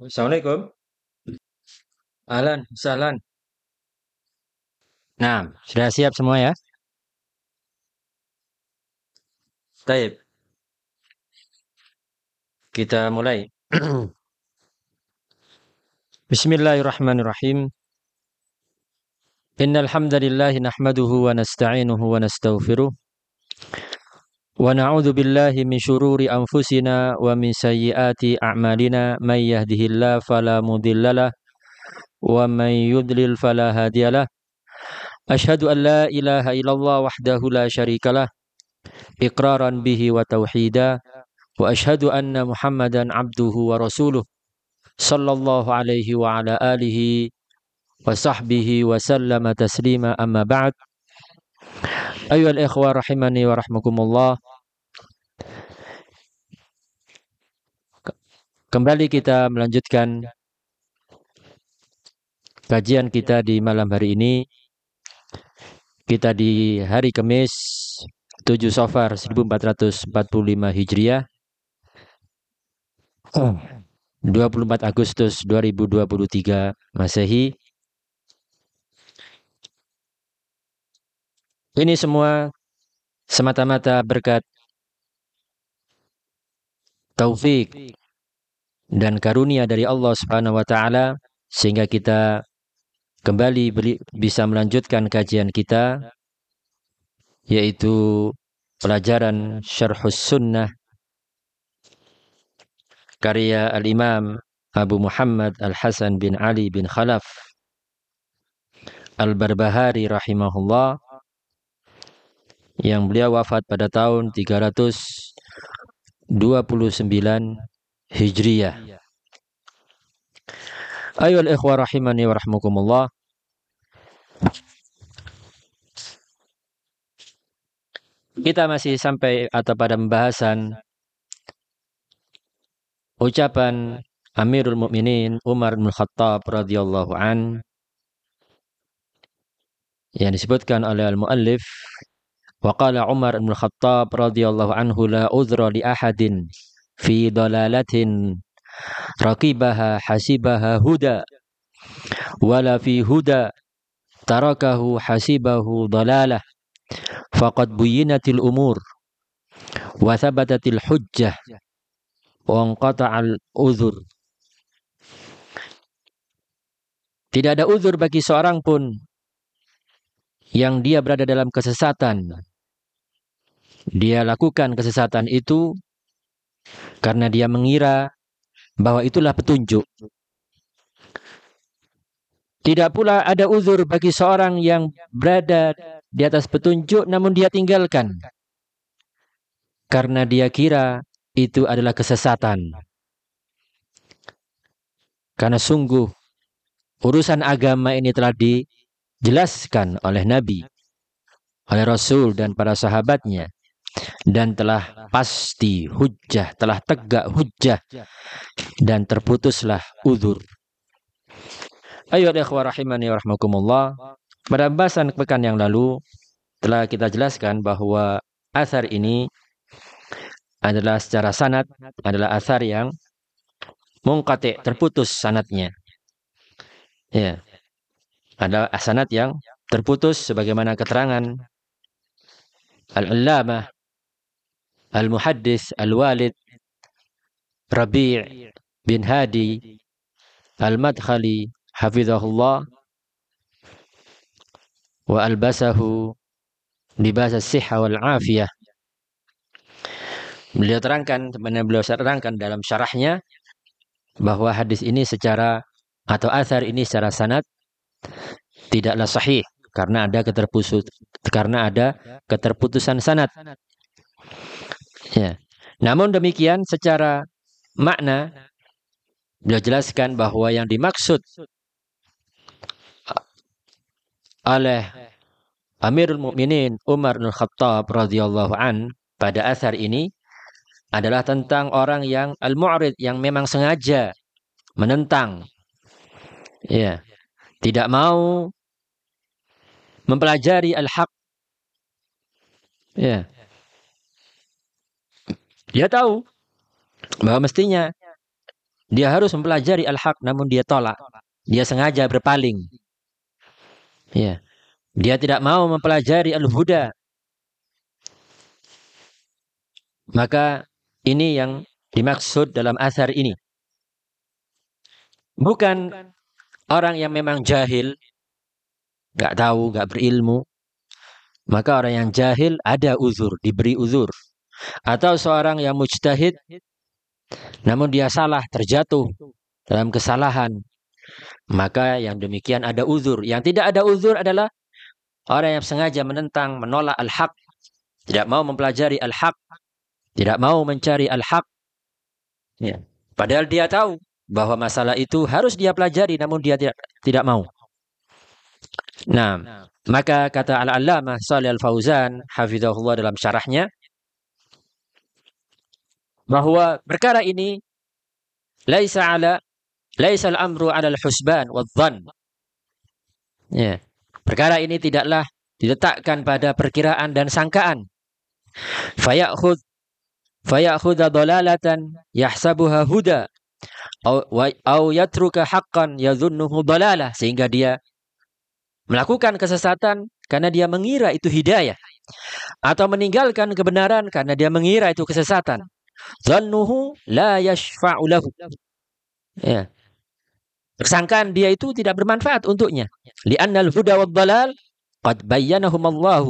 Assalamualaikum. Ahlan, sahlan. Nah, sudah siap semua ya? Taib. Kita mulai. Bismillahirrahmanirrahim. Innal hamdalillah nahmaduhu wa nasta'inuhu wa nastaghfiruh. Wa na'udzu billahi min syururi anfusina wa min sayyiati a'malina may yahdihillahu fala mudhillalah wa may yudlil fala hadiyalah. Ashhadu an la ilaha illallah wahdahu la syarikalah iqraran bihi wa tauhida wa ashhadu anna Muhammadan abduhu wa rasuluh sallallahu alaihi wa ala alihi wa sahbihi wa sallama taslima amma ba'd Ayuhal ikhwa rahimani wa rahmakumullah Kembali kita melanjutkan kajian kita di malam hari ini. Kita di hari Kamis 7 Safar 1445 Hijriah. 24 Agustus 2023 Masehi. Ini semua semata-mata berkat taufik dan karunia dari Allah Subhanahu wa taala sehingga kita kembali bisa melanjutkan kajian kita yaitu pelajaran Syarhus Sunnah karya Al-Imam Abu Muhammad Al-Hasan bin Ali bin Khalaf Al-Barbahari rahimahullah yang beliau wafat pada tahun 329 Hijriyah. Ayol ikhwah rahimani wa rahmukumullah. Kita masih sampai atau pada pembahasan ucapan Amirul Mukminin Umar bin Khattab radhiyallahu an yang disebutkan oleh al-muallif wa qala Umar bin Khattab radhiyallahu anhu la udhra li ahadin fi dalalatin raqibaha hasibaha huda wala fi huda tarakahu hasibahu dalalah faqad buyinatil umur wa thabatatil hujjah wa anqata'al uzur tidak ada uzur bagi seorang pun yang dia berada dalam kesesatan. Dia lakukan kesesatan itu karena dia mengira bahwa itulah petunjuk. Tidak pula ada uzur bagi seorang yang berada di atas petunjuk namun dia tinggalkan. Karena dia kira itu adalah kesesatan. Karena sungguh urusan agama ini telah dijelaskan oleh Nabi, oleh Rasul dan para sahabatnya dan telah pasti hujjah, telah tegak hujjah dan terputuslah uzur. Ayo ikhwah rahimani wa rahmakumullah. Pada bahasan pekan yang lalu telah kita jelaskan bahwa asar ini adalah secara sanad adalah asar yang mungkati terputus sanatnya. Ya. Ada sanad yang terputus sebagaimana keterangan Al-Allamah Al-Muhaddis Al-Walid Rabi' bin Hadi Al-Madkhali Hafizahullah wa albasahu as-sihha wal Beliau terangkan, sebenarnya beliau terangkan dalam syarahnya bahwa hadis ini secara atau asar ini secara sanad tidaklah sahih karena ada keterputus karena ada keterputusan sanad. Ya. Namun demikian secara makna beliau jelaskan bahwa yang dimaksud oleh Amirul Mukminin Umar bin Khattab radhiyallahu an pada asar ini adalah tentang orang yang al-mu'rid yang memang sengaja menentang. Ya. Tidak mau mempelajari al-haq. Ya dia tahu bahwa mestinya Dia harus mempelajari al-haq namun dia tolak. Dia sengaja berpaling. Ya. Dia tidak mau mempelajari al-huda. Maka ini yang dimaksud dalam asar ini. Bukan orang yang memang jahil, nggak tahu, nggak berilmu. Maka orang yang jahil ada uzur, diberi uzur. Atau seorang yang mujtahid, namun dia salah, terjatuh dalam kesalahan. Maka yang demikian ada uzur. Yang tidak ada uzur adalah orang yang sengaja menentang, menolak al-haq. Tidak mau mempelajari al-haq. Tidak mau mencari al-haq. Ya. Padahal dia tahu bahwa masalah itu harus dia pelajari namun dia tidak tidak mau. Nah, maka kata Al-Allamah Shalih Al-Fauzan hafizahullah dalam syarahnya bahwa perkara ini laisa ala laisa al-amru 'ala al-husban wadh-dhann. Ya. Perkara ini tidaklah diletakkan pada perkiraan dan sangkaan. Fayakhudh fayakhudha dalalatan yahsabuha huda au yatruka haqqan yadhunnuhu dalalah sehingga dia melakukan kesesatan karena dia mengira itu hidayah atau meninggalkan kebenaran karena dia mengira itu kesesatan dhannuhu la yashfa'u lahu ya persangkaan dia itu tidak bermanfaat untuknya li'annal huda wad dalal qad bayyanahum Allah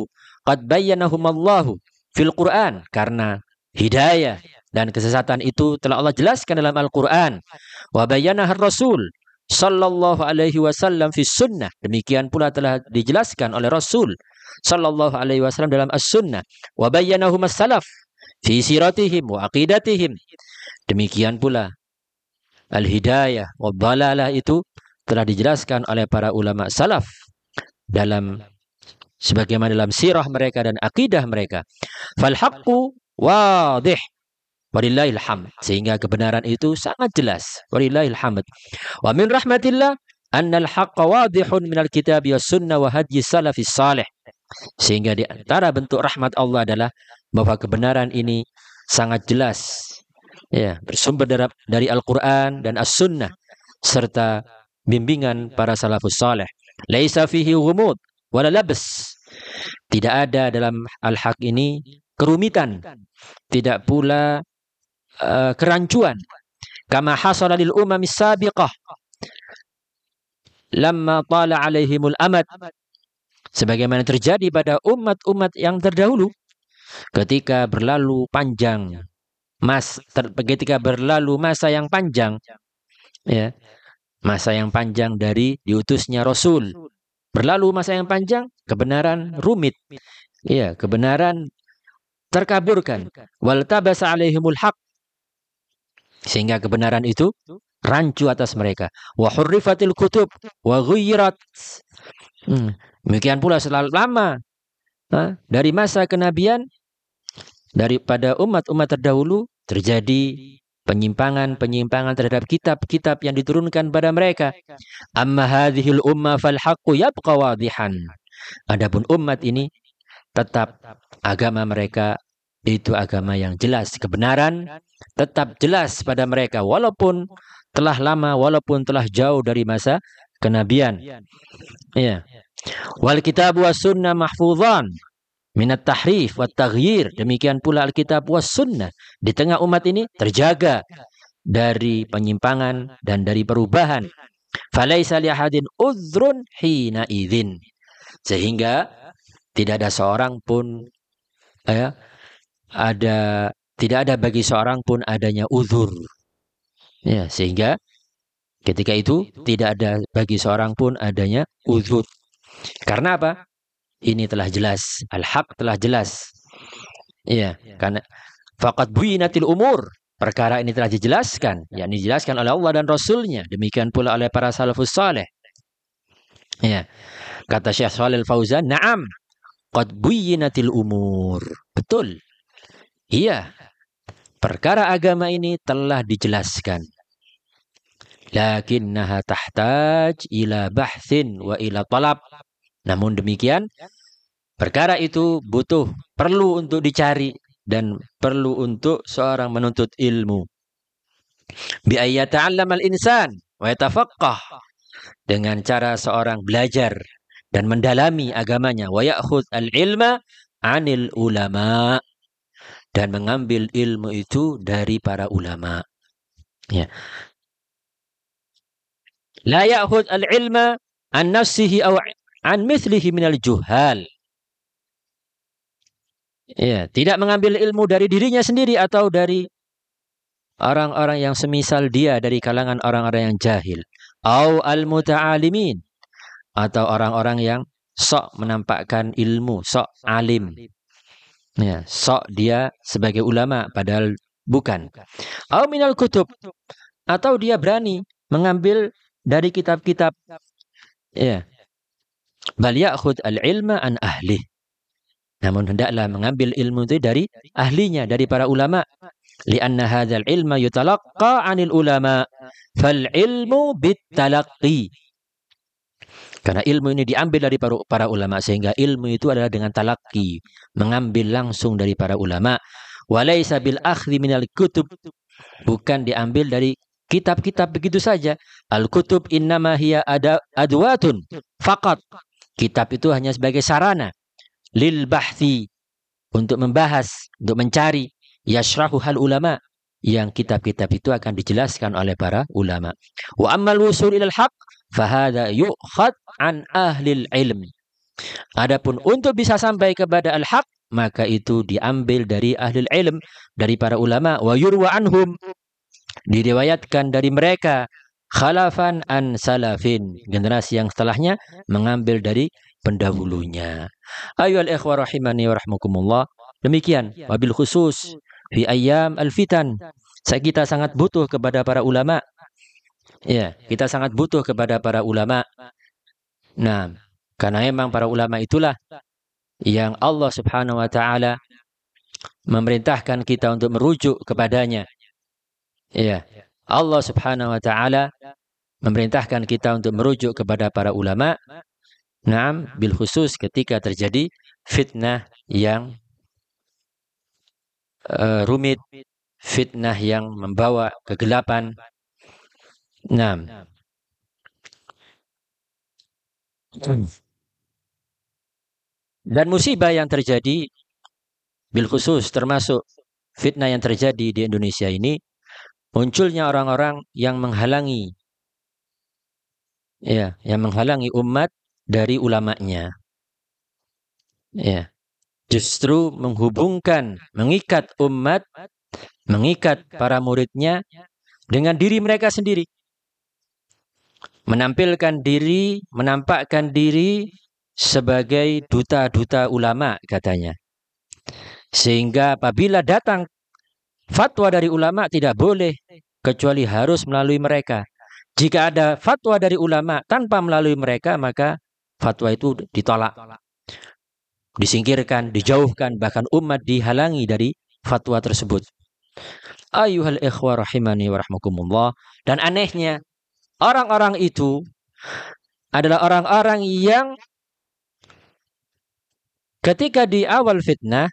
qad bayyanahum Allah fil Quran karena hidayah dan kesesatan itu telah Allah jelaskan dalam Al-Quran. Wa bayyanaha Rasul sallallahu alaihi wasallam fi sunnah. Demikian pula telah dijelaskan oleh Rasul sallallahu alaihi wasallam dalam As-Sunnah. Wa bayyanahum as-salaf fi siratihim wa aqidatihim. Demikian pula al-hidayah wa dhalalah itu telah dijelaskan oleh para ulama salaf dalam sebagaimana dalam sirah mereka dan akidah mereka. Fal haqqu wadih Walillahil hamd. Sehingga kebenaran itu sangat jelas. Walillahil hamd. Wa min rahmatillah annal haqqa wadihun minal kitab wa sunnah wa hadyi salafis salih. Sehingga di antara bentuk rahmat Allah adalah bahwa kebenaran ini sangat jelas. Ya, bersumber dari, dari Al-Qur'an dan As-Sunnah serta bimbingan para salafus salih. Laisa fihi ghumud wala labs. Tidak ada dalam al-haq ini kerumitan. Tidak pula uh, kerancuan kama hasala lil umam sabiqah lamma tala alaihimul amad sebagaimana terjadi pada umat-umat yang terdahulu ketika berlalu panjang mas ter, ketika berlalu masa yang panjang ya masa yang panjang dari diutusnya rasul berlalu masa yang panjang kebenaran rumit ya kebenaran terkaburkan wal tabasa alaihimul haq sehingga kebenaran itu rancu atas mereka. Wa hurrifatil kutub wa. Hmm. Demikian pula selalu lama dari masa kenabian daripada umat-umat terdahulu terjadi penyimpangan-penyimpangan terhadap kitab-kitab yang diturunkan pada mereka. Amma hadhil umma fal haqqu yabqa wadihan. Adapun umat ini tetap agama mereka itu agama yang jelas kebenaran tetap jelas pada mereka walaupun telah lama walaupun telah jauh dari masa kenabian ya wal kitab was sunnah mahfuzan minat tahrif wa taghyir demikian pula alkitab was sunnah di tengah umat ini terjaga dari penyimpangan dan dari perubahan falaisa li ahadin udhrun hina idzin sehingga tidak ada seorang pun ya ada tidak ada bagi seorang pun adanya uzur. Ya, sehingga ketika itu tidak ada bagi seorang pun adanya uzur. Karena apa? Ini telah jelas, al-haq telah jelas. Ya, karena faqad buinatil umur. Perkara ini telah dijelaskan, yakni dijelaskan oleh Allah dan Rasulnya. Demikian pula oleh para salafus saleh. Ya. Kata Syekh Shalal Fauzan, "Na'am, qad buinatil umur." Betul. Iya, perkara agama ini telah dijelaskan. Lakinnaha tahtaj ila bahthin wa ila talab. Namun demikian, perkara itu butuh, perlu untuk dicari dan perlu untuk seorang menuntut ilmu. Bi ayyata'allama al-insan wa yatafaqqah dengan cara seorang belajar dan mendalami agamanya wa ya'khudh al-ilma 'anil ulama dan mengambil ilmu itu dari para ulama. Ya. La ya'khudh al-ilma an nafsihi aw an mithlihi minal juhal. Ya, tidak mengambil ilmu dari dirinya sendiri atau dari orang-orang yang semisal dia dari kalangan orang-orang yang jahil. Au al-muta'alimin atau orang-orang yang sok menampakkan ilmu, sok alim. Ya, sok dia sebagai ulama padahal bukan. Au minal kutub atau dia berani mengambil dari kitab-kitab ya Bal ya'khud al-ilma an ahli. Namun hendaklah mengambil ilmu itu dari ahlinya, dari para ulama. Lianna hadzal ilma yutalaqqa 'anil ulama. Fal ilmu bitalaqqi. Karena ilmu ini diambil dari para, para ulama sehingga ilmu itu adalah dengan talaki, mengambil langsung dari para ulama. Walaysa bil akhdhi minal kutub bukan diambil dari kitab-kitab begitu saja. Al kutub innama hiya adwatun faqat Kitab itu hanya sebagai sarana lil bahthi untuk membahas, untuk mencari yashrahu hal ulama yang kitab-kitab itu akan dijelaskan oleh para ulama. Wa ammal wusul ilal haq fahada yu'khad an ahli ilm. Adapun untuk bisa sampai kepada al-haq maka itu diambil dari ahli ilm dari para ulama wa yurwa anhum diriwayatkan dari mereka khalafan an salafin. Generasi yang setelahnya mengambil dari pendahulunya. Ayo ikhwah rahimani wa rahmukumullah. Demikian wabil khusus fi ayam al-fitan. Saya kita sangat butuh kepada para ulama. Ya, kita sangat butuh kepada para ulama. Nah, karena memang para ulama itulah yang Allah Subhanahu wa taala memerintahkan kita untuk merujuk kepadanya. Ya. Allah Subhanahu wa taala memerintahkan kita untuk merujuk kepada para ulama. Naam bil khusus ketika terjadi fitnah yang uh, rumit, fitnah yang membawa kegelapan. Naam. Dan musibah yang terjadi bil khusus termasuk fitnah yang terjadi di Indonesia ini munculnya orang-orang yang menghalangi ya, yang menghalangi umat dari ulamanya. Ya. Justru menghubungkan, mengikat umat, mengikat para muridnya dengan diri mereka sendiri. Menampilkan diri, menampakkan diri sebagai duta-duta ulama katanya. Sehingga apabila datang Fatwa dari ulama tidak boleh kecuali harus melalui mereka. Jika ada fatwa dari ulama tanpa melalui mereka, maka fatwa itu ditolak. Disingkirkan, dijauhkan, bahkan umat dihalangi dari fatwa tersebut. Ayuhal ikhwa rahimani wa. Dan anehnya, orang-orang itu adalah orang-orang yang ketika di awal fitnah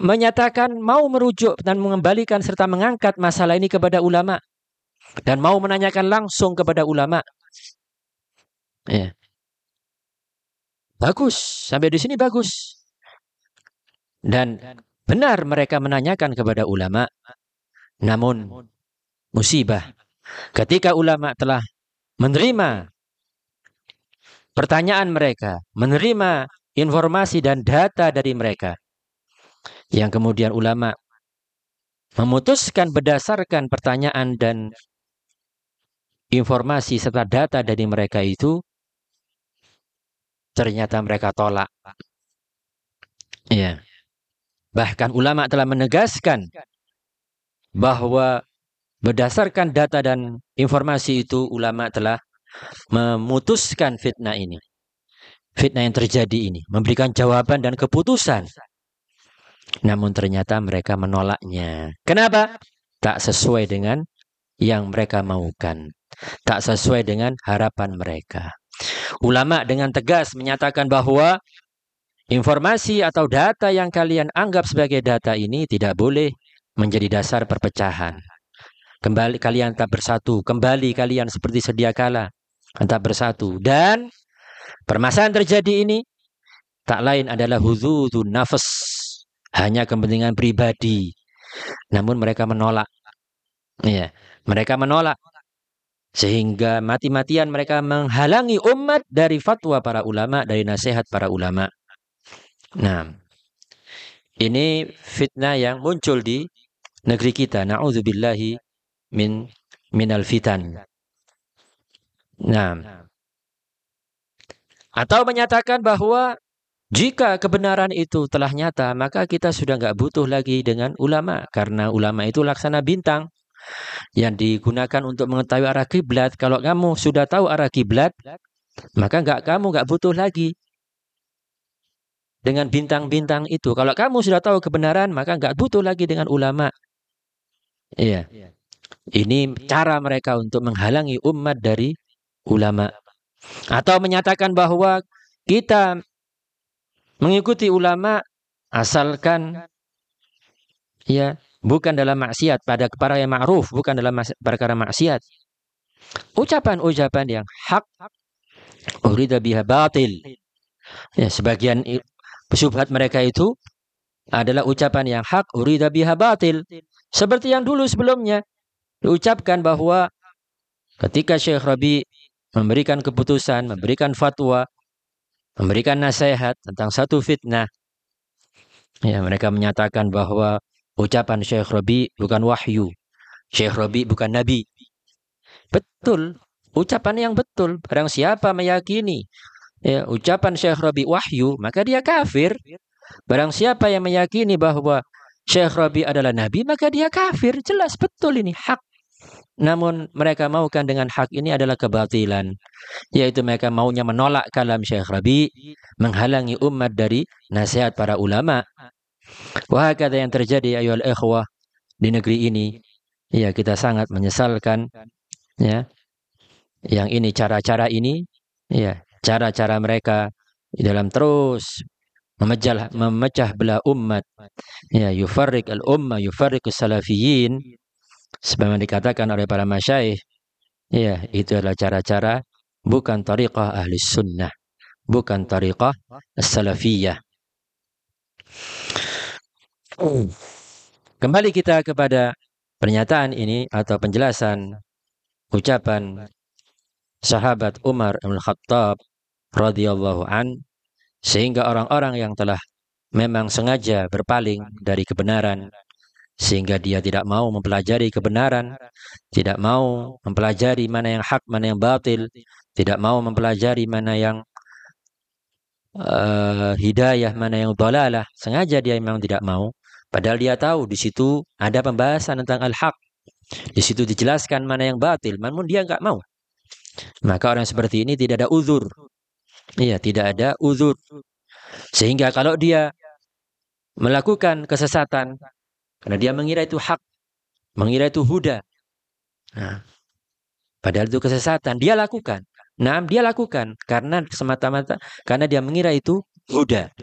menyatakan mau merujuk dan mengembalikan serta mengangkat masalah ini kepada ulama dan mau menanyakan langsung kepada ulama. Ya. Bagus, sampai di sini bagus. Dan benar mereka menanyakan kepada ulama. Namun musibah ketika ulama telah menerima pertanyaan mereka, menerima informasi dan data dari mereka, yang kemudian ulama memutuskan berdasarkan pertanyaan dan informasi serta data dari mereka itu ternyata mereka tolak. Ya. Bahkan ulama telah menegaskan bahwa berdasarkan data dan informasi itu ulama telah memutuskan fitnah ini. Fitnah yang terjadi ini, memberikan jawaban dan keputusan namun ternyata mereka menolaknya. Kenapa? Tak sesuai dengan yang mereka maukan. Tak sesuai dengan harapan mereka. Ulama dengan tegas menyatakan bahwa informasi atau data yang kalian anggap sebagai data ini tidak boleh menjadi dasar perpecahan. Kembali kalian tak bersatu, kembali kalian seperti sedia kala tak bersatu. Dan permasalahan terjadi ini tak lain adalah huzudun nafas, hanya kepentingan pribadi. Namun mereka menolak. Ya, mereka menolak sehingga mati-matian mereka menghalangi umat dari fatwa para ulama, dari nasihat para ulama. Nah, ini fitnah yang muncul di negeri kita. Nauzubillahi min minal fitan. Nah, atau menyatakan bahwa jika kebenaran itu telah nyata, maka kita sudah nggak butuh lagi dengan ulama karena ulama itu laksana bintang yang digunakan untuk mengetahui arah kiblat. Kalau kamu sudah tahu arah kiblat, maka enggak kamu enggak butuh lagi dengan bintang-bintang itu. Kalau kamu sudah tahu kebenaran, maka enggak butuh lagi dengan ulama. Iya. Ini cara mereka untuk menghalangi umat dari ulama. Atau menyatakan bahwa kita mengikuti ulama asalkan ya bukan dalam maksiat pada para yang ma'ruf, bukan dalam perkara maksiat. Ucapan-ucapan yang hak urida biha batil. Ya, sebagian subhat mereka itu adalah ucapan yang hak urida biha batil. Seperti yang dulu sebelumnya diucapkan bahwa ketika Syekh Rabi memberikan keputusan, memberikan fatwa, memberikan nasihat tentang satu fitnah, ya mereka menyatakan bahwa Ucapan Syekh Rabi bukan wahyu. Syekh Rabi bukan nabi. Betul. Ucapan yang betul. Barang siapa meyakini ya, ucapan Syekh Rabi wahyu, maka dia kafir. Barang siapa yang meyakini bahwa Syekh Rabi adalah nabi, maka dia kafir. Jelas betul ini hak. Namun mereka maukan dengan hak ini adalah kebatilan. Yaitu mereka maunya menolak kalam Syekh Rabi, menghalangi umat dari nasihat para ulama. Wah kata yang terjadi ayol ikhwah di negeri ini. Ya kita sangat menyesalkan. Ya, yang ini cara-cara ini, ya cara-cara mereka dalam terus memecah memecah belah umat. Ya yufarrik al ummah yufarrik salafiyin. Sebagaimana dikatakan oleh para masyaih. Ya itu adalah cara-cara bukan tariqah ahli sunnah. Bukan tariqah salafiyah. Kembali kita kepada pernyataan ini atau penjelasan ucapan sahabat Umar bin Khattab radhiyallahu an sehingga orang-orang yang telah memang sengaja berpaling dari kebenaran sehingga dia tidak mau mempelajari kebenaran, tidak mau mempelajari mana yang hak, mana yang batil, tidak mau mempelajari mana yang uh, hidayah, mana yang dalalah, sengaja dia memang tidak mau. Padahal dia tahu di situ ada pembahasan tentang al-haq. Di situ dijelaskan mana yang batil, namun dia nggak mau. Maka orang seperti ini tidak ada uzur. Iya, tidak ada uzur. Sehingga kalau dia melakukan kesesatan, karena dia mengira itu hak, mengira itu huda. Nah, padahal itu kesesatan, dia lakukan. Nah, dia lakukan karena semata-mata karena dia mengira itu huda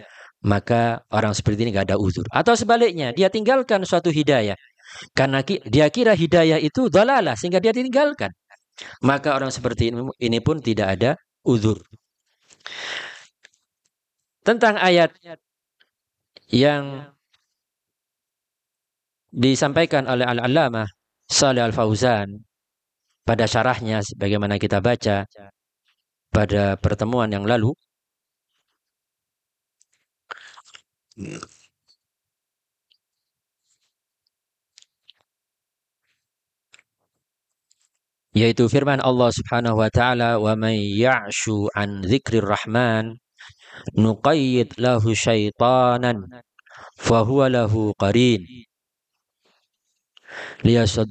maka orang seperti ini nggak ada uzur. Atau sebaliknya, dia tinggalkan suatu hidayah. Karena dia kira hidayah itu dalalah, sehingga dia tinggalkan. Maka orang seperti ini pun tidak ada uzur. Tentang ayat yang disampaikan oleh Al-Allamah Salih Al-Fauzan pada syarahnya sebagaimana kita baca pada pertemuan yang lalu. Yaitu firman Allah Subhanahu wa taala wa may ya'shu an dzikrir rahman nuqayyid lahu syaitanan fahuwa lahu qarin liyasud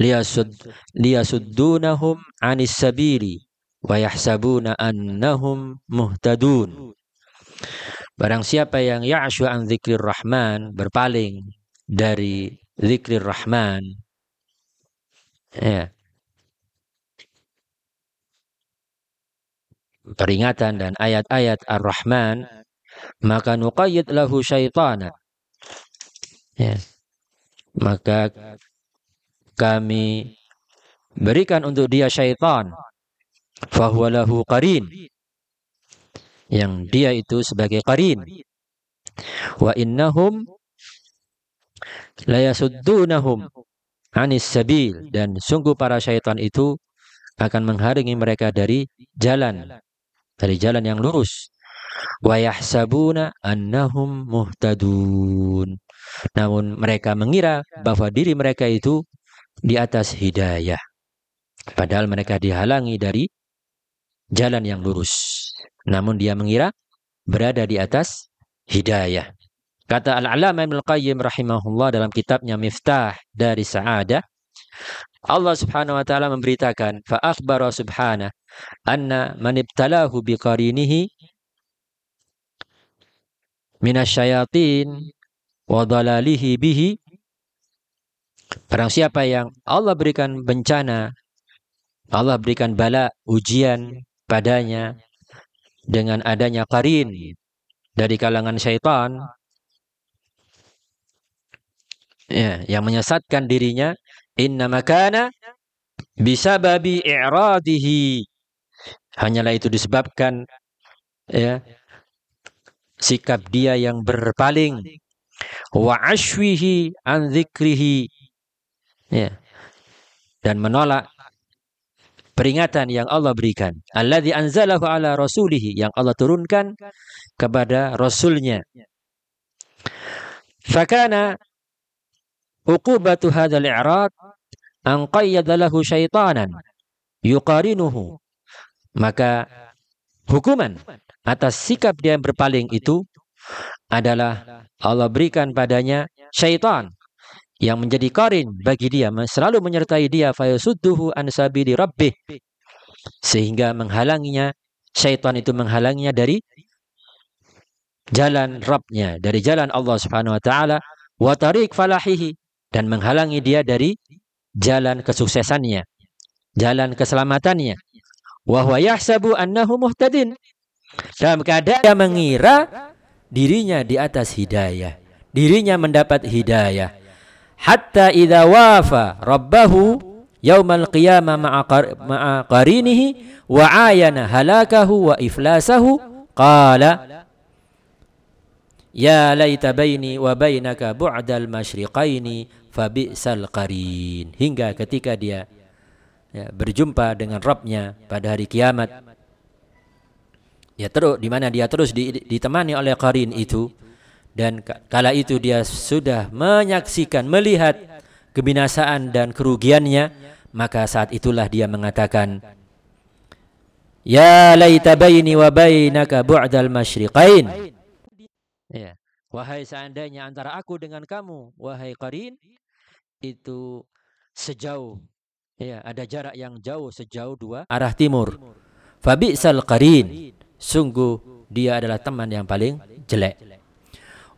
liyasud liyasuddunahum anis sabili wa yahsabuna annahum muhtadun Barang siapa yang ya'shu an zikrir rahman, berpaling dari zikrir rahman, ya, peringatan dan ayat-ayat ar-Rahman, maka nuqayyid lahu syaitana. Ya. Maka kami berikan untuk dia syaitan. Fahuwalahu qarin. Yang dia itu sebagai qarin. Wa innahum la yasuddunahum anis sabil. Dan sungguh para syaitan itu akan menghalangi mereka dari jalan. Dari jalan yang lurus. Wa yahsabuna annahum muhtadun namun mereka mengira bahwa diri mereka itu di atas hidayah. Padahal mereka dihalangi dari jalan yang lurus. Namun dia mengira berada di atas hidayah. Kata Al-Alama Ibn Al-Qayyim rahimahullah dalam kitabnya Miftah dari Sa'adah, Allah Subhanahu wa taala memberitakan fa akhbara subhana anna man ibtalahu biqarinihi minasyayatin wa dalalihi bihi. Barang siapa yang Allah berikan bencana, Allah berikan bala, ujian padanya dengan adanya karin dari kalangan syaitan, ya, yang menyesatkan dirinya inna makana bisa babi i'radihi. Hanyalah itu disebabkan ya sikap dia yang berpaling wa ashwihi an dzikrihi ya. Dan menolak peringatan yang Allah berikan. Alladzi anzalahu ala rasulihi yang Allah turunkan kepada rasulnya. Fakana Uqubatu hadzal i'rad an qayyada lahu syaitanan yuqarinuhu. Maka hukuman atas sikap dia yang berpaling itu adalah Allah berikan padanya syaitan yang menjadi karin bagi dia selalu menyertai dia fayasudduhu an sabili rabbih sehingga menghalanginya syaitan itu menghalanginya dari jalan Rabbnya dari jalan Allah Subhanahu wa taala wa tariq falahihi dan menghalangi dia dari jalan kesuksesannya, jalan keselamatannya. Wa huwa yahsabu annahu muhtadin. Dalam keadaan dia mengira dirinya di atas hidayah, dirinya mendapat hidayah. Hatta idza wafa rabbahu yaumal qiyamah ma'a qarinihi wa ayana halakahu wa iflasahu qala Ya laita baini wa bainaka bu'dal masyriqaini fabi'sal qarin. Hingga ketika dia ya, berjumpa dengan Rabbnya pada hari kiamat. Ya terus di mana dia terus ditemani oleh qarin itu dan kala itu dia sudah menyaksikan melihat kebinasaan dan kerugiannya maka saat itulah dia mengatakan Ya laita baini wa bainaka bu'dal masyriqain Ya. Wahai seandainya antara aku dengan kamu, wahai Qarin, itu sejauh ya ada jarak yang jauh sejauh dua arah timur. Fabi'sal qarin. Sungguh dia adalah teman yang paling jelek.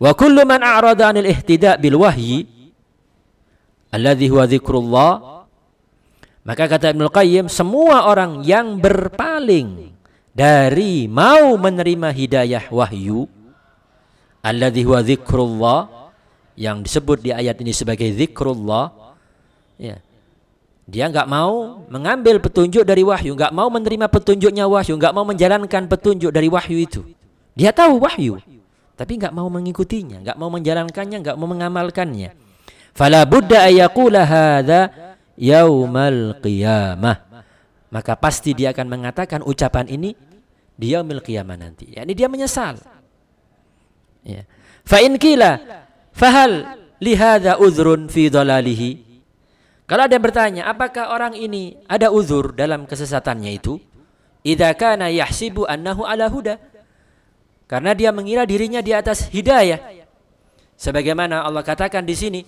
Wa kullu man a'rada 'anil ihtida' bil wahyi alladhi huwa dzikrullah maka kata Ibnu Qayyim semua orang yang berpaling dari mau menerima hidayah wahyu alladzi huwa dzikrullah yang disebut di ayat ini sebagai zikrullah ya dia nggak mau mengambil petunjuk dari wahyu nggak mau menerima petunjuknya wahyu nggak mau menjalankan petunjuk dari wahyu itu. Dia tahu wahyu tapi nggak mau mengikutinya nggak mau menjalankannya nggak mau mengamalkannya. Fala budda ayaqula hadza yaumal qiyamah. Maka pasti dia akan mengatakan ucapan ini di yaumil qiyamah nanti. Yakni dia menyesal. Ya. Fa in fahal lihada uzrun fi dalalihi. Kalau ada yang bertanya, apakah orang ini ada uzur dalam kesesatannya itu? Idza kana yahsibu annahu ala huda. Karena dia mengira dirinya di atas hidayah. Sebagaimana Allah katakan di sini,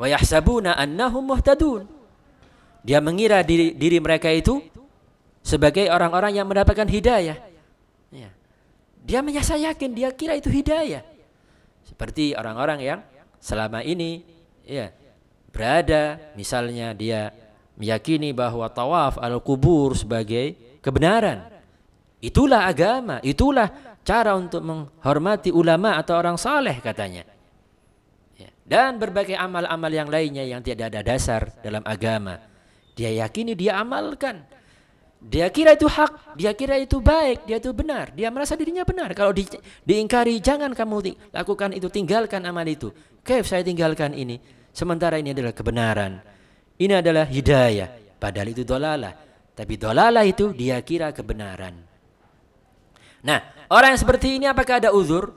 wa yahsabuna annahum muhtadun. Dia mengira diri, diri mereka itu sebagai orang-orang yang mendapatkan hidayah. Ya. Dia menyasa yakin, dia kira itu hidayah. Seperti orang-orang yang selama ini ya berada misalnya dia meyakini bahwa tawaf al-kubur sebagai kebenaran. Itulah agama, itulah cara untuk menghormati ulama atau orang saleh katanya. Ya. dan berbagai amal-amal yang lainnya yang tidak ada dasar dalam agama. Dia yakini, dia amalkan. Dia kira itu hak, dia kira itu baik, dia itu benar, dia merasa dirinya benar. Kalau di, diingkari, jangan kamu lakukan itu, tinggalkan amal itu. Kaif saya tinggalkan ini, sementara ini adalah kebenaran. Ini adalah hidayah, padahal itu dolalah. Tapi dolalah itu dia kira kebenaran. Nah, orang yang seperti ini apakah ada uzur?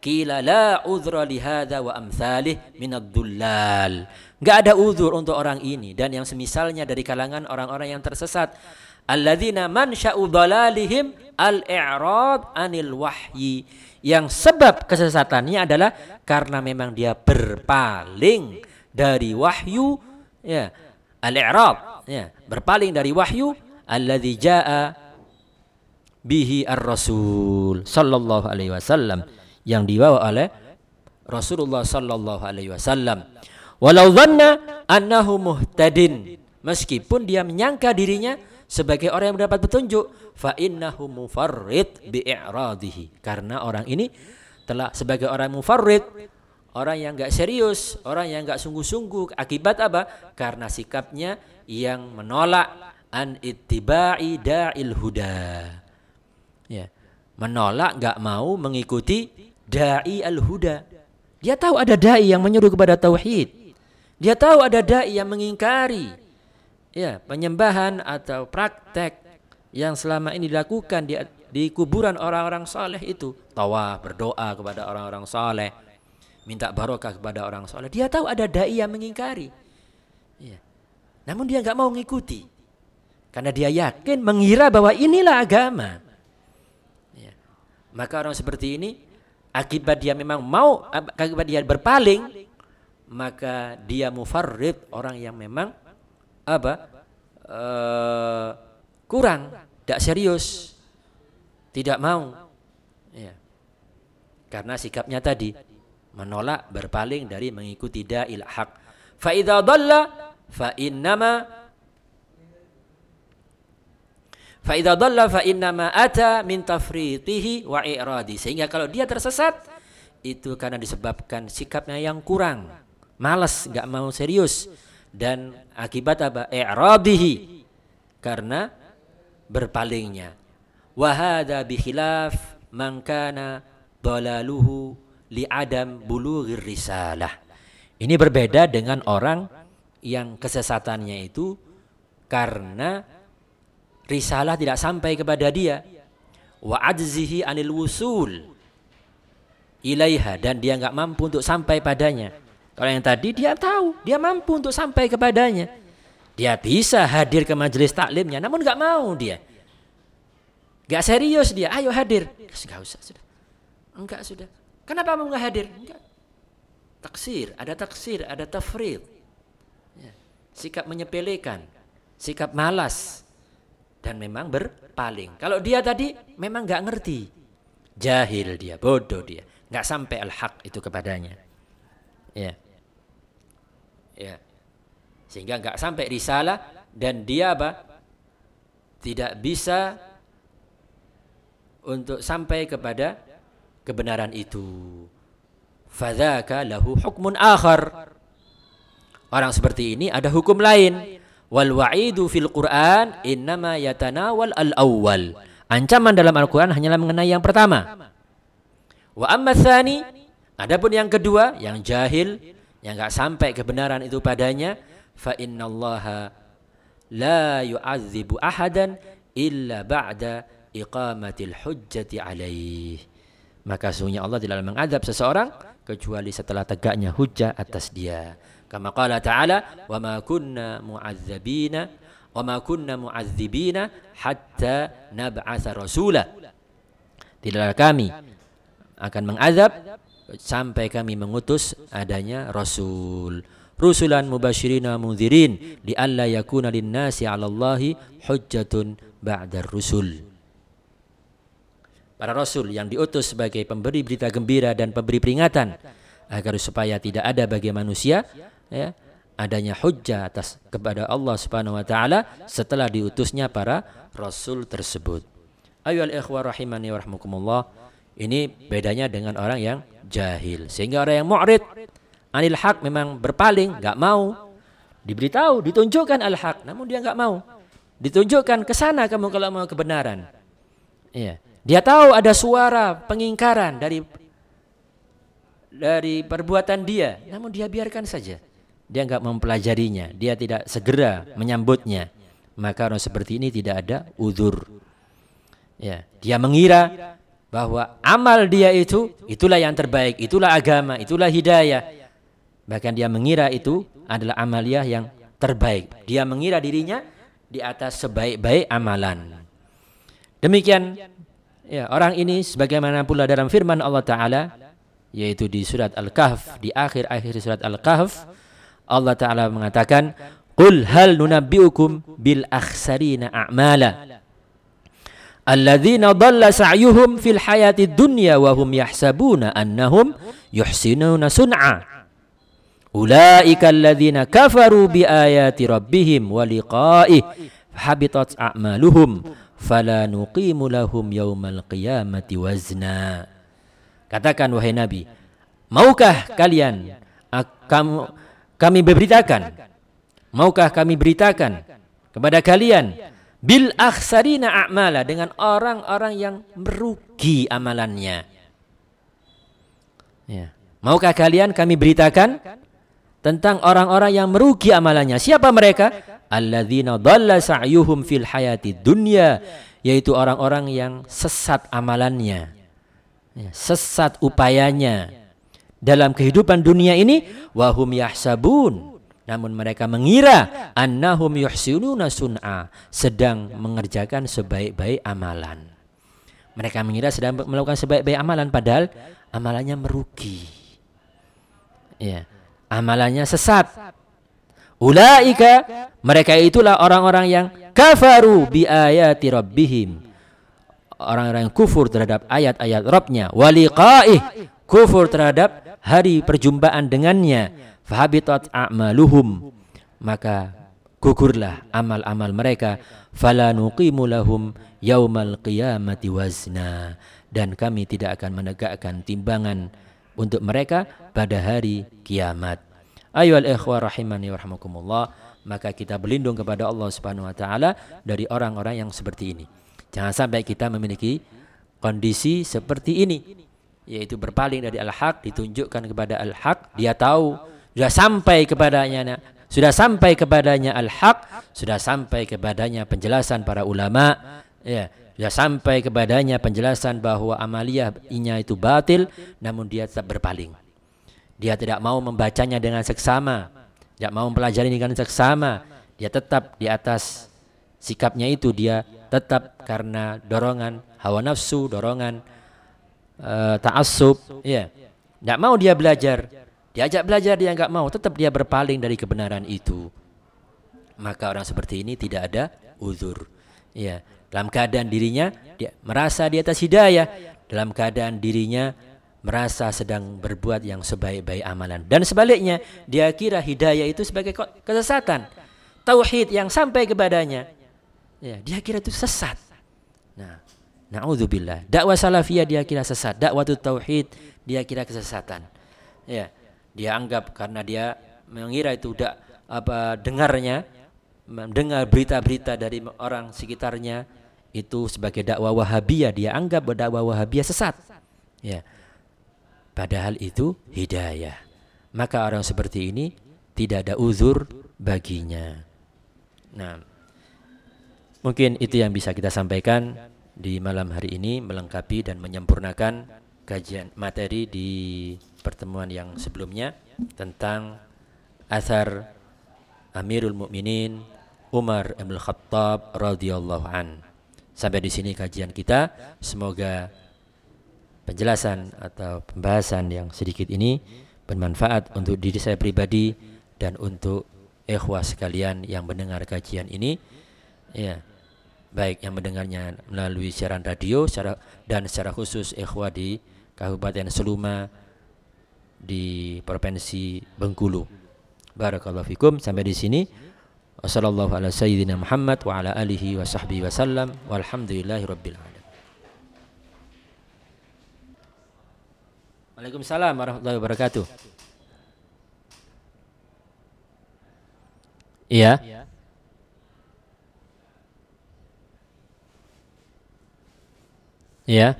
Kila la uzra lihada wa amsalih minad dullal. Enggak ada uzur untuk orang ini dan yang semisalnya dari kalangan orang-orang yang tersesat alladzina mansya'u dhalalihim al-i'rad anil wahyi yang sebab kesesatannya adalah karena memang dia berpaling dari wahyu ya al-i'rad ya berpaling dari wahyu alladzi jaa bihi ar-rasul sallallahu alaihi wasallam yang dibawa oleh Rasulullah sallallahu alaihi wasallam. Walau dhanna annahu muhtadin meskipun dia menyangka dirinya sebagai orang yang mendapat petunjuk fa innahu mufarrid bi'iradihi karena orang ini telah sebagai orang mufarrid orang yang enggak serius orang yang enggak sungguh-sungguh. Akibat apa? Karena sikapnya yang menolak. An ittiba'i da'il huda. Ya. Menolak enggak mau mengikuti dai al huda dia tahu ada dai yang menyuruh kepada tauhid. Dia tahu ada dai yang mengingkari ya penyembahan atau praktek yang selama ini dilakukan di, di kuburan orang-orang saleh itu. Tawaf berdoa kepada orang-orang saleh minta barokah kepada orang saleh dia tahu ada dai yang mengingkari ya. namun dia nggak mau mengikuti karena dia yakin mengira bahwa inilah agama ya. maka orang seperti ini akibat dia memang mau akibat dia berpaling maka dia mufarrid orang yang memang apa uh, kurang, tidak serius, tidak mau, ya. karena sikapnya tadi menolak berpaling dari mengikuti da'il hak. Fa idza dhalla fa innama fa idza dhalla fa innama ata min tafritihi wa i'radi. Sehingga kalau dia tersesat itu karena disebabkan sikapnya yang kurang, malas, enggak mau serius dan akibat apa? I'radihi karena berpalingnya. Wa hadza bi khilaf man kana dalaluhu li adam bulughir risalah. Ini berbeda dengan orang yang kesesatannya itu karena risalah tidak sampai kepada dia wa ajzihi anil wusul ilaiha dan dia nggak mampu untuk sampai padanya kalau yang tadi dia tahu, dia mampu untuk sampai kepadanya. Dia bisa hadir ke majelis taklimnya, namun nggak mau dia. Gak serius dia, ayo hadir. Gak usah sudah. Enggak sudah. Kenapa mau nggak hadir? Enggak. Taksir, ada taksir, ada tafrid. Ya. Sikap menyepelekan, sikap malas, dan memang berpaling. Kalau dia tadi memang nggak ngerti, jahil dia, bodoh dia, nggak sampai al-haq itu kepadanya. Ya ya sehingga nggak sampai risalah dan dia apa tidak bisa untuk sampai kepada kebenaran itu. Fadzaka lahu hukmun akhar. Orang seperti ini ada hukum lain. Wal wa'idu fil Quran innama yatanawal al awwal. Ancaman dalam Al-Qur'an hanyalah mengenai yang pertama. Wa amma tsani adapun yang kedua yang jahil yang enggak sampai kebenaran itu padanya fa innallaha la yu'adzibu ahadan illa ba'da iqamatil hujjati alaih maka sungguhnya Allah tidak mengadab seseorang kecuali setelah tegaknya hujjah atas dia. Kama qala ta'ala wa ma kunna mu'adzabina wa ma kunna mu'adzibina hatta nab'atha rasula. Tidaklah kami akan mengazab sampai kami mengutus adanya rasul. Rusulan mubashirina munzirin di alla yakuna linnasi 'ala Allahi hujjatun ba'dar rusul para rasul yang diutus sebagai pemberi berita gembira dan pemberi peringatan agar supaya tidak ada bagi manusia ya adanya hujjah atas kepada Allah Subhanahu wa taala setelah diutusnya para rasul tersebut. Ayo al-ikhwah rahimani wa Ini bedanya dengan orang yang jahil. Sehingga orang yang mu'rid anil haq memang berpaling, nggak mau. Diberitahu, ditunjukkan al-haq, namun dia nggak mau. Ditunjukkan ke sana kamu kalau mau kebenaran. Iya. Dia tahu ada suara pengingkaran dari dari perbuatan dia, namun dia biarkan saja. Dia nggak mempelajarinya, dia tidak segera menyambutnya. Maka orang seperti ini tidak ada uzur. Ya, dia mengira bahwa amal dia itu itulah yang terbaik, itulah agama, itulah hidayah. Bahkan dia mengira itu adalah amaliyah yang terbaik. Dia mengira dirinya di atas sebaik-baik amalan. Demikian ya, orang ini sebagaimana pula dalam firman Allah taala yaitu di surat Al-Kahf di akhir-akhir surat Al-Kahf Allah taala mengatakan Qul hal nunabbiukum bil akhsarina a'mala? Alladzina dhalla sa'yuhum fil hayati dunya wa hum yahsabuna annahum yuhsinuna sun'a. Ulaika alladzina kafaru bi ayati rabbihim wa liqa'ih habitat a'maluhum fala nuqimu lahum yaumal qiyamati wazna katakan wahai nabi maukah kalian kamu kami beritakan maukah kami beritakan kepada kalian bil akhsarina a'mala dengan orang-orang yang merugi amalannya. Ya. Maukah kalian kami beritakan tentang orang-orang yang merugi amalannya? Siapa mereka? Alladzina dhalla sa'yuhum fil hayati dunya, yaitu orang-orang yang sesat amalannya. Ya, sesat upayanya dalam kehidupan dunia ini wahum yahsabun namun mereka mengira annahum yuhsinuna sun'a, sedang mengerjakan sebaik-baik amalan. Mereka mengira sedang melakukan sebaik-baik amalan padahal amalannya merugi. Ya, amalannya sesat. Ulaika mereka itulah orang-orang yang kafaru bi ayati rabbihim. Orang-orang yang kufur terhadap ayat-ayat Rabbnya. Waliqaih kufur terhadap hari perjumpaan dengannya. Fahabitat a'maluhum. Maka gugurlah amal-amal mereka. Fala nuqimu lahum yaumal qiyamati wazna. Dan kami tidak akan menegakkan timbangan untuk mereka pada hari kiamat. Ayo ikhwa rahimani warahmatullah maka kita berlindung kepada Allah Subhanahu wa taala dari orang-orang yang seperti ini. Jangan sampai kita memiliki kondisi seperti ini yaitu berpaling dari al-haq ditunjukkan kepada al-haq dia tahu. Sudah sampai kepadanya sudah sampai kepadanya al-haq, sudah sampai kepadanya penjelasan para ulama, ya, sudah sampai kepadanya penjelasan bahwa amaliyah inya itu batil, namun dia tetap berpaling. Dia tidak mau membacanya dengan seksama, tidak mau mempelajari dengan seksama, dia tetap di atas sikapnya itu. Dia tetap karena dorongan hawa nafsu, dorongan uh, ta'assub, ya. Tidak mau dia belajar, Diajak belajar dia nggak mau, tetap dia berpaling dari kebenaran itu. Maka orang seperti ini tidak ada uzur. Ya, dalam keadaan dirinya dia merasa di atas hidayah, dalam keadaan dirinya merasa sedang berbuat yang sebaik-baik amalan. Dan sebaliknya, dia kira hidayah itu sebagai kesesatan. Tauhid yang sampai kepadanya, ya, dia kira itu sesat. Nah, naudzubillah. Dakwah salafiyah dia kira sesat, dakwah tauhid dia kira kesesatan. Ya, dia anggap karena dia mengira itu udah apa dengarnya mendengar berita-berita dari orang sekitarnya itu sebagai dakwah Wahabiyah dia anggap dakwah Wahabiyah sesat ya padahal itu hidayah maka orang seperti ini tidak ada uzur baginya nah mungkin itu yang bisa kita sampaikan di malam hari ini melengkapi dan menyempurnakan kajian materi di pertemuan yang sebelumnya tentang asar Amirul Mukminin Umar bin Khattab radhiyallahu an. Sampai di sini kajian kita. Semoga penjelasan atau pembahasan yang sedikit ini bermanfaat untuk diri saya pribadi dan untuk ikhwah sekalian yang mendengar kajian ini. Ya. Baik yang mendengarnya melalui siaran radio secara dan secara khusus ikhwah di Kabupaten Seluma di Provinsi Bengkulu. Barakallahu fikum sampai di sini. Wassallallahu ala sayyidina Muhammad wa. Waalaikumsalam warahmatullahi wabarakatuh. Iya. Iya.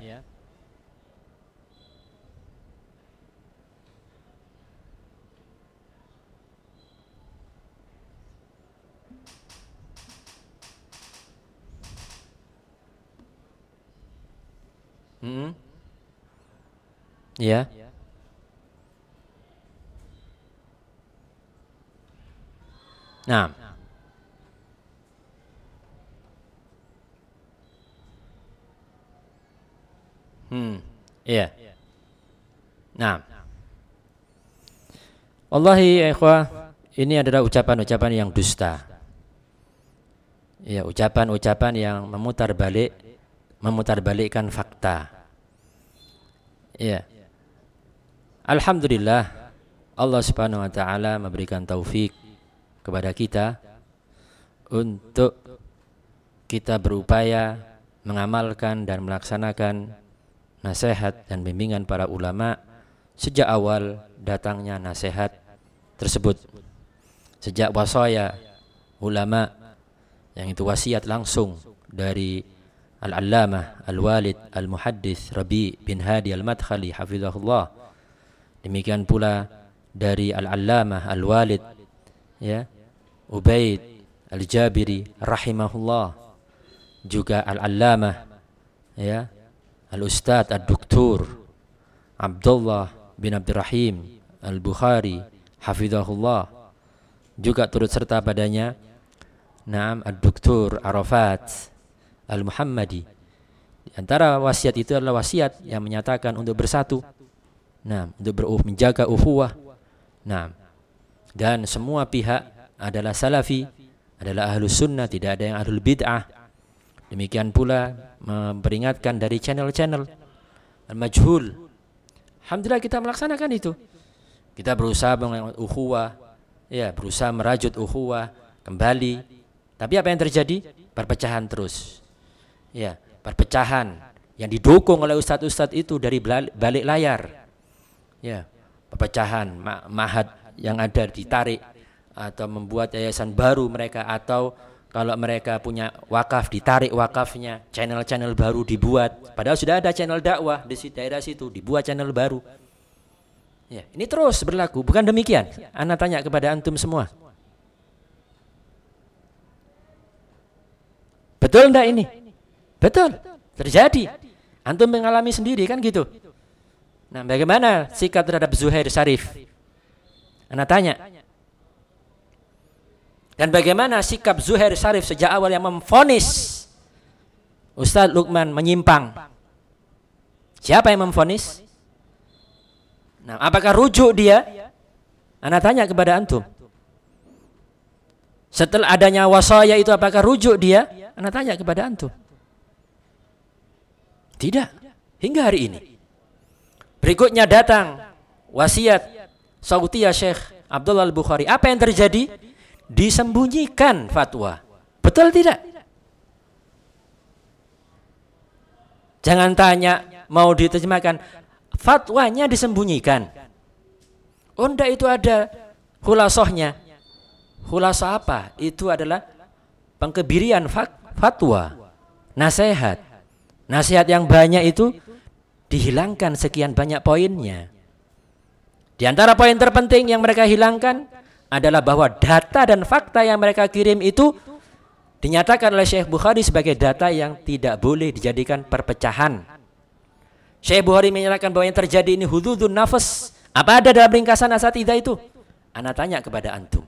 Mm-hmm. Iya. Nah. Hmm. Iya. Nah. Wallahi ya ikhwah, ini adalah ucapan-ucapan yang dusta. Ya, ucapan-ucapan yang memutar balik memutarbalikkan fakta. Ya. Alhamdulillah Allah Subhanahu wa taala memberikan taufik kepada kita untuk kita berupaya mengamalkan dan melaksanakan nasihat dan bimbingan para ulama sejak awal datangnya nasihat tersebut. Sejak wasaya ulama yang itu wasiat langsung dari Al-Allamah Al-Walid Al-Muhaddis Rabi bin Hadi Al-Madkhali hafizahullah. Demikian pula dari Al-Allamah Al-Walid ya Ubaid Al-Jabiri rahimahullah. Juga Al-Allamah ya Al-Ustad Ad-Doktor Abdullah bin Abdurrahim Al-Bukhari hafizahullah. Juga turut serta padanya Naam Ad-Doktor Arafat Al-Muhammadi. Di antara wasiat itu adalah wasiat yang menyatakan untuk bersatu. Nah, untuk beruh menjaga ukhuwah. Nah, dan semua pihak adalah salafi, adalah ahlu sunnah, tidak ada yang ahlu bid'ah. Demikian pula memperingatkan dari channel-channel al-majhul. Alhamdulillah kita melaksanakan itu. Kita berusaha mengenai ukhuwah, ya, berusaha merajut ukhuwah kembali. Tapi apa yang terjadi? Perpecahan terus ya perpecahan yang didukung oleh ustadz-ustadz itu dari balik layar ya perpecahan ma mahat yang ada ditarik atau membuat yayasan baru mereka atau kalau mereka punya wakaf ditarik wakafnya channel-channel baru dibuat. Padahal sudah ada channel dakwah di daerah situ dibuat channel baru. Ya ini terus berlaku. Bukan demikian? Anda tanya kepada antum semua. Betul enggak ini? Betul, terjadi. Antum mengalami sendiri kan gitu. Nah, bagaimana sikap terhadap Zuhair Syarif? Anda tanya. Dan bagaimana sikap Zuhair Syarif sejak awal yang memfonis Ustadz Lukman menyimpang? Siapa yang memfonis? Nah, apakah rujuk dia? Anda tanya kepada antum. Setelah adanya wasaya itu apakah rujuk dia? Anda tanya kepada antum. Tidak. Hingga hari ini. Berikutnya datang wasiat Sautia Syekh Abdullah Al-Bukhari. Apa yang terjadi? Disembunyikan fatwa. Betul tidak? Jangan tanya mau diterjemahkan. Fatwanya disembunyikan. Oh itu ada hulasohnya. Hulasoh apa? Itu adalah pengkebirian fatwa. Nasihat. Nasihat yang banyak itu dihilangkan sekian banyak poinnya. Di antara poin terpenting yang mereka hilangkan adalah bahwa data dan fakta yang mereka kirim itu dinyatakan oleh Syekh Bukhari sebagai data yang tidak boleh dijadikan perpecahan. Syekh Bukhari menyatakan bahwa yang terjadi ini hududun nafas. Apa ada dalam ringkasan asatidah itu? Anak tanya kepada antum.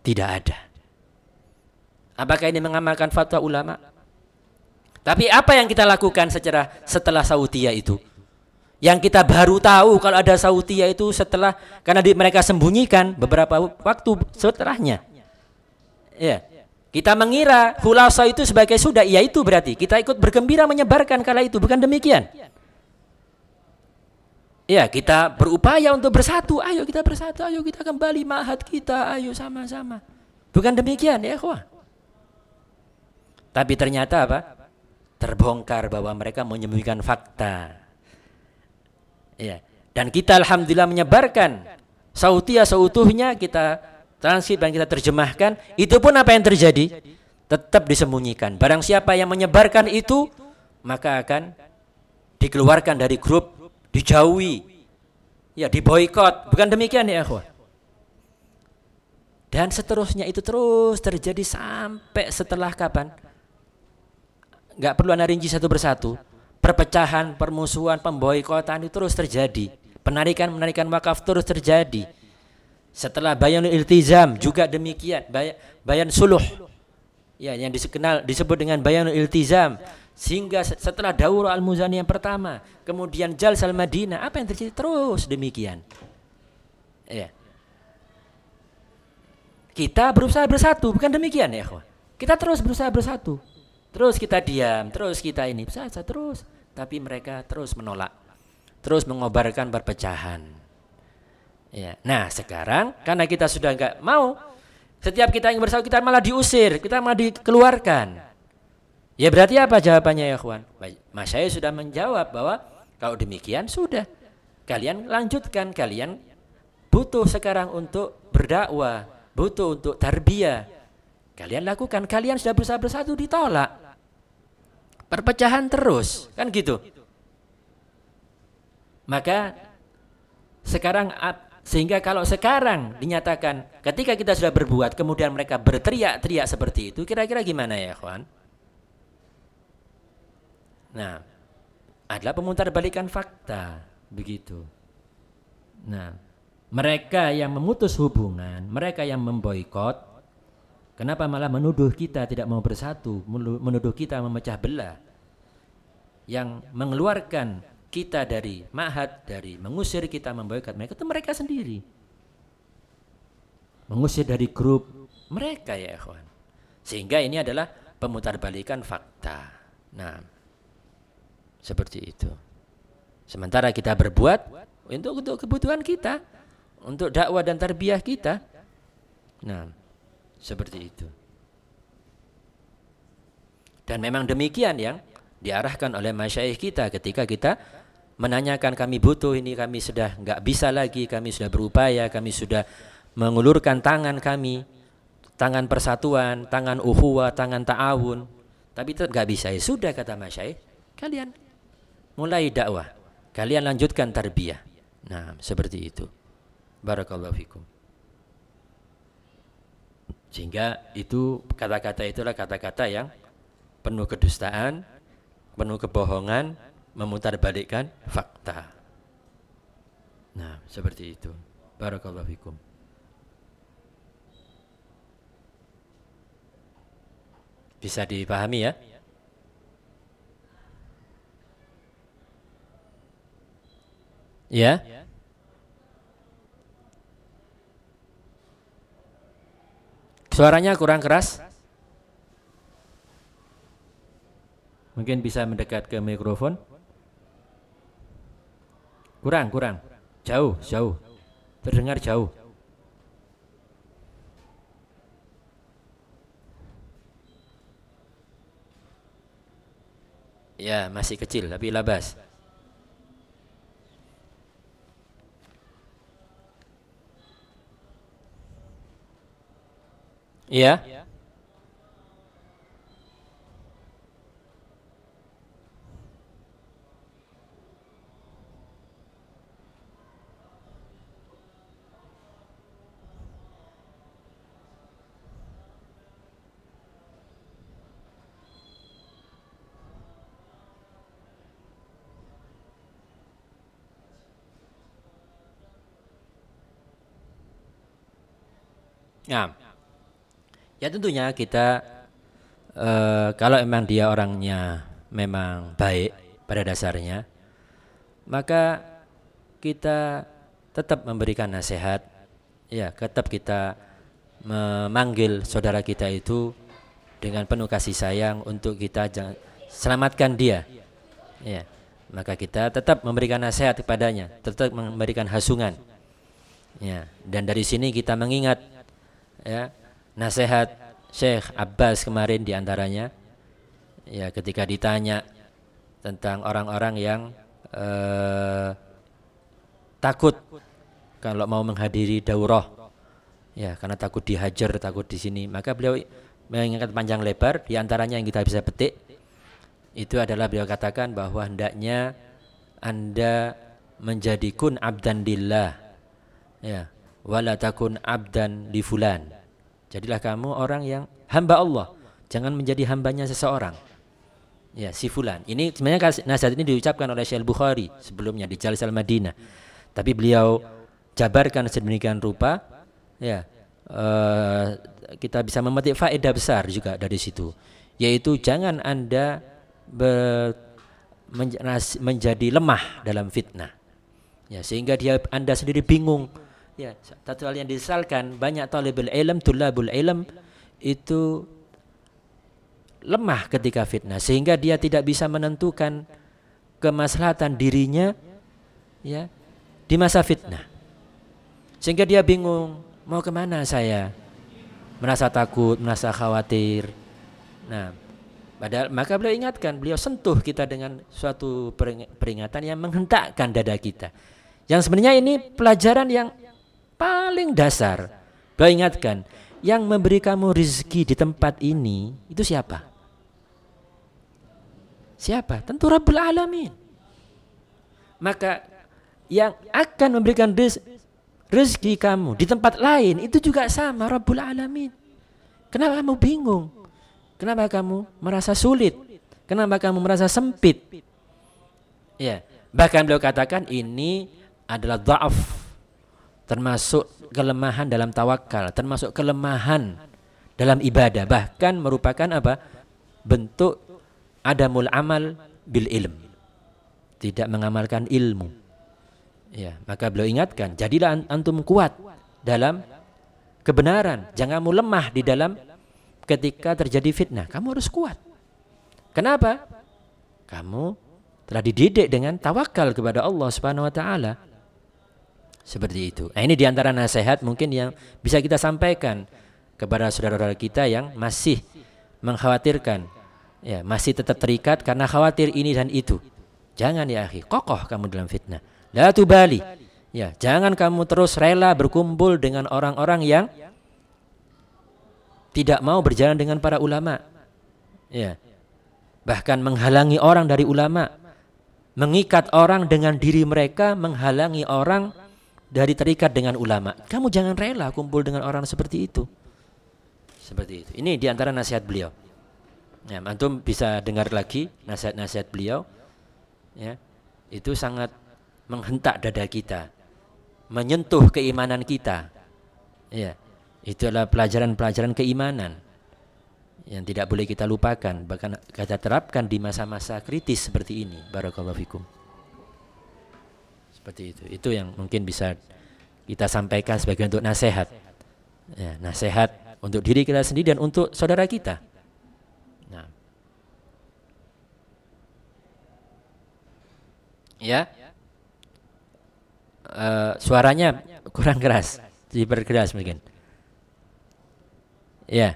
Tidak ada. Apakah ini mengamalkan fatwa ulama? Tapi apa yang kita lakukan secara setelah sautia itu? Yang kita baru tahu kalau ada sautia itu setelah karena di, mereka sembunyikan beberapa waktu setelahnya. Ya. Kita mengira hulasa itu sebagai sudah, ya itu berarti kita ikut bergembira menyebarkan kala itu, bukan demikian. Ya, kita berupaya untuk bersatu. Ayo kita bersatu, ayo kita kembali mahat kita, ayo sama-sama. Bukan demikian ya, kawan. Tapi ternyata apa? Terbongkar bahwa mereka menyembunyikan fakta. Ya. Dan kita alhamdulillah menyebarkan sautia seutuhnya kita transkrip dan kita terjemahkan, itu pun apa yang terjadi? Tetap disembunyikan. Barang siapa yang menyebarkan itu, maka akan dikeluarkan dari grup, dijauhi, ya diboykot. Bukan demikian ya akhwat. Dan seterusnya itu terus terjadi sampai setelah kapan? Gak perlu anda rinci satu persatu. Perpecahan, permusuhan, pemboikotan itu terus terjadi. Penarikan-penarikan wakaf terus terjadi. Setelah bayan iltizam juga demikian. Bayan, suluh. Ya, yang dikenal disebut dengan bayan iltizam. Sehingga setelah daur al-muzani yang pertama, kemudian jalsal madinah, apa yang terjadi terus demikian. Ya. Kita berusaha bersatu, bukan demikian ya, Kita terus berusaha bersatu. Terus kita diam, terus kita ini saja terus, tapi mereka terus menolak. Terus mengobarkan perpecahan. Ya. Nah, sekarang karena kita sudah enggak mau, setiap kita ingin bersatu kita malah diusir, kita malah dikeluarkan. Ya berarti apa jawabannya ya, kawan? Mas saya sudah menjawab bahwa kalau demikian sudah kalian lanjutkan, kalian butuh sekarang untuk berdakwah, butuh untuk tarbiyah. Kalian lakukan, kalian sudah berusaha bersatu ditolak. Perpecahan terus, kan gitu. Maka sekarang sehingga kalau sekarang dinyatakan ketika kita sudah berbuat kemudian mereka berteriak-teriak seperti itu, kira-kira gimana ya, kawan? Nah, adalah balikan fakta begitu. Nah, mereka yang memutus hubungan, mereka yang memboikot, kenapa malah menuduh kita tidak mau bersatu, menuduh kita memecah belah? Yang mengeluarkan kita dari mahat, dari mengusir kita memboikot mereka itu mereka sendiri. Mengusir dari grup mereka ya ikhwan. Sehingga ini adalah pemutarbalikan fakta. Nah, seperti itu. Sementara kita berbuat untuk untuk kebutuhan kita, untuk dakwah dan tarbiyah kita. Nah, seperti itu. Dan memang demikian yang diarahkan oleh masyayikh kita ketika kita menanyakan kami butuh ini kami sudah nggak bisa lagi kami sudah berupaya kami sudah mengulurkan tangan kami tangan persatuan tangan uhuwa tangan ta'awun. Tapi itu nggak bisa. Ya sudah kata masyayikh kalian mulai dakwah. Kalian lanjutkan tarbiyah. Nah seperti itu. Barakallahu fikum. Sehingga itu kata-kata itulah kata-kata yang penuh kedustaan, penuh kebohongan, memutarbalikkan fakta. Nah, seperti itu. Barakallahu fikum. Bisa dipahami ya? Ya? Suaranya kurang keras? Mungkin bisa mendekat ke mikrofon. Kurang, kurang. Jauh, jauh. Terdengar jauh. Ya, masih kecil tapi labas. Iya. Nah. Ya tentunya kita uh, kalau memang dia orangnya memang baik pada dasarnya, maka kita tetap memberikan nasihat, ya tetap kita memanggil saudara kita itu dengan penuh kasih sayang untuk kita selamatkan dia, ya maka kita tetap memberikan nasihat kepadanya, tetap memberikan hasungan, ya dan dari sini kita mengingat ya nasihat Syekh Abbas kemarin di antaranya ya ketika ditanya tentang orang-orang yang uh, takut kalau mau menghadiri daurah ya karena takut dihajar, takut di sini, maka beliau mengingat panjang lebar di antaranya yang kita bisa petik itu adalah beliau katakan bahwa hendaknya Anda menjadi kun abdan dillah ya wala takun abdan li fulan jadilah kamu orang yang hamba Allah. Jangan menjadi hambanya seseorang. Ya si fulan. Ini sebenarnya nasihat ini diucapkan oleh Syekh Bukhari sebelumnya di Jalsal Madinah. Tapi beliau jabarkan sedemikian rupa ya uh, kita bisa memetik faedah besar juga dari situ. Yaitu jangan anda menjadi lemah dalam fitnah. Ya sehingga dia anda sendiri bingung ya satu hal yang disesalkan banyak talibul ilm tulabul ilm itu lemah ketika fitnah. Sehingga dia tidak bisa menentukan kemaslahatan dirinya ya di masa fitnah. Sehingga dia bingung mau ke mana saya? Merasa takut merasa khawatir. Nah padahal maka beliau ingatkan beliau sentuh kita dengan suatu peringatan yang menghentakkan dada kita. Yang sebenarnya ini pelajaran yang paling dasar beliau ingatkan yang memberi kamu rezeki di tempat ini itu siapa Siapa? Tentu Rabbul Alamin. Maka yang akan memberikan rezeki kamu di tempat lain itu juga sama Rabbul Alamin. Kenapa kamu bingung? Kenapa kamu merasa sulit? Kenapa kamu merasa sempit? Ya, bahkan beliau katakan ini adalah dhaaf termasuk kelemahan dalam tawakal, termasuk kelemahan dalam ibadah, bahkan merupakan apa? bentuk adamul amal bil ilm. Tidak mengamalkan ilmu. Ya maka beliau ingatkan jadilah antum kuat dalam kebenaran. Jangan kamu lemah di dalam ketika terjadi fitnah. Kamu harus kuat. Kenapa? Kamu telah dididik dengan tawakal kepada Allah Subhanahu wa taala seperti itu. Nah, ini di antara nasihat mungkin yang bisa kita sampaikan kepada saudara-saudara kita yang masih mengkhawatirkan ya masih tetap terikat karena khawatir ini dan itu. Jangan ya akhi, kokoh kamu dalam fitnah. La tubali. Ya, jangan kamu terus rela berkumpul dengan orang-orang yang tidak mau berjalan dengan para ulama. Ya. Bahkan menghalangi orang dari ulama, mengikat orang dengan diri mereka, menghalangi orang dari terikat dengan ulama. Kamu jangan rela kumpul dengan orang seperti itu. Seperti itu. Ini di antara nasihat beliau. Ya, antum bisa dengar lagi nasihat-nasihat beliau. Ya, itu sangat menghentak dada kita, menyentuh keimanan kita. Ya, itu adalah pelajaran-pelajaran keimanan yang tidak boleh kita lupakan, bahkan kita terapkan di masa-masa kritis seperti ini. Barakallahu fikum. Seperti itu. Itu yang mungkin bisa kita sampaikan sebagai untuk nasihat. Ya, nasihat untuk diri kita sendiri dan untuk saudara kita. ya uh, suaranya kurang keras diperkeras mungkin ya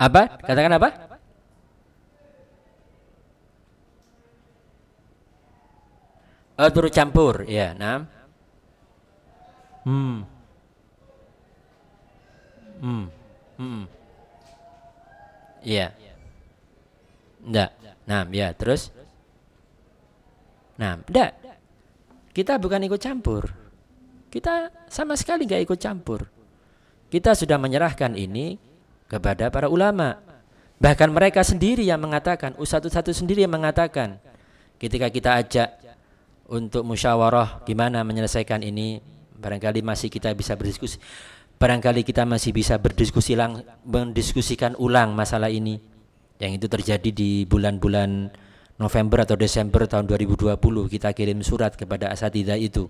Apa? Katakan apa? Oh, turut campur, ya, nah. Hmm. Hmm. Hmm. Iya. Enggak. Nah, ya, terus? Nah, enggak. Kita bukan ikut campur. Kita sama sekali enggak ikut campur. Kita sudah menyerahkan ini kepada para ulama. Bahkan mereka sendiri yang mengatakan, satu-satu sendiri yang mengatakan ketika kita ajak untuk musyawarah gimana menyelesaikan ini, barangkali masih kita bisa berdiskusi. Barangkali kita masih bisa berdiskusi lang, mendiskusikan ulang masalah ini. Yang itu terjadi di bulan-bulan November atau Desember tahun 2020 kita kirim surat kepada asatidah itu.